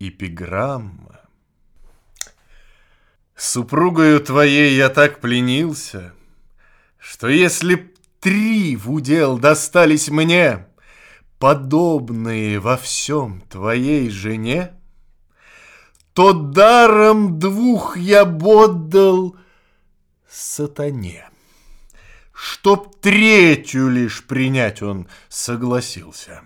Эпиграмма. Супругою твоей я так пленился, Что если б три в удел достались мне, Подобные во всем твоей жене, То даром двух я б отдал сатане, Чтоб третью лишь принять он согласился.